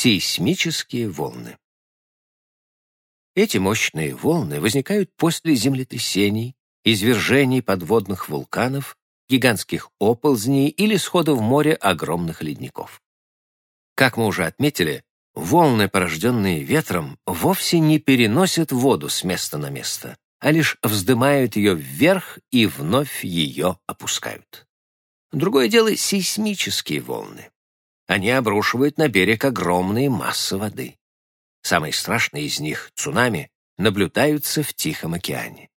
сейсмические волны. Эти мощные волны возникают после землетрясений, извержений подводных вулканов, гигантских оползней или схода в море огромных ледников. Как мы уже отметили, волны, порожденные ветром, вовсе не переносят воду с места на место, а лишь вздымают ее вверх и вновь ее опускают. Другое дело — сейсмические волны. Они обрушивают на берег огромные массы воды. Самые страшные из них, цунами, наблюдаются в Тихом океане.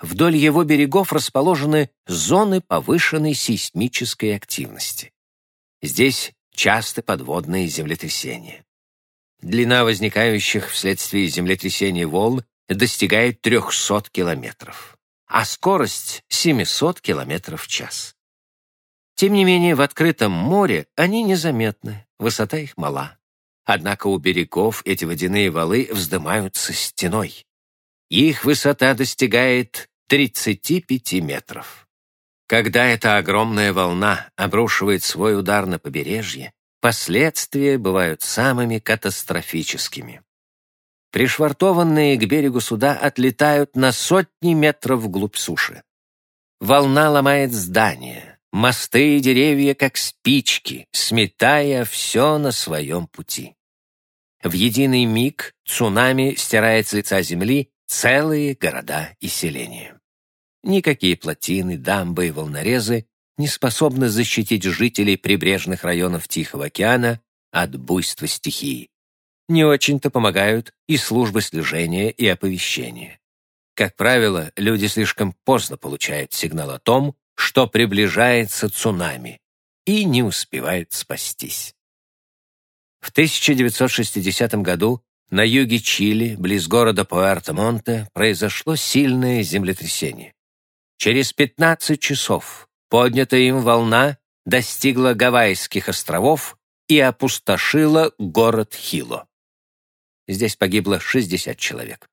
Вдоль его берегов расположены зоны повышенной сейсмической активности. Здесь часто подводные землетрясения. Длина возникающих вследствие землетрясений волн достигает 300 километров, а скорость — 700 километров в час. Тем не менее, в открытом море они незаметны, высота их мала. Однако у берегов эти водяные валы вздымаются стеной. Их высота достигает 35 метров. Когда эта огромная волна обрушивает свой удар на побережье, последствия бывают самыми катастрофическими. Пришвартованные к берегу суда отлетают на сотни метров вглубь суши. Волна ломает здания, мосты и деревья, как спички, сметая все на своем пути. В единый миг цунами стирает с лица земли целые города и селения. Никакие плотины, дамбы и волнорезы не способны защитить жителей прибрежных районов Тихого океана от буйства стихии. Не очень-то помогают и службы слежения и оповещения. Как правило, люди слишком поздно получают сигнал о том, что приближается цунами, и не успевают спастись. В 1960 году на юге Чили, близ города Пуэрто-Монте, произошло сильное землетрясение. Через 15 часов поднятая им волна достигла Гавайских островов и опустошила город Хило. Здесь погибло 60 человек.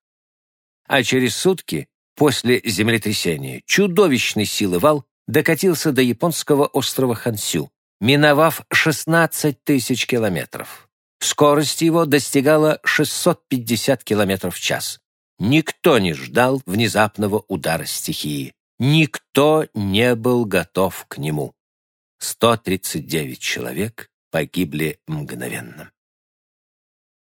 А через сутки после землетрясения чудовищной силы вал докатился до японского острова Хансю, миновав 16 тысяч километров. Скорость его достигала 650 километров в час. Никто не ждал внезапного удара стихии. Никто не был готов к нему. 139 человек погибли мгновенно.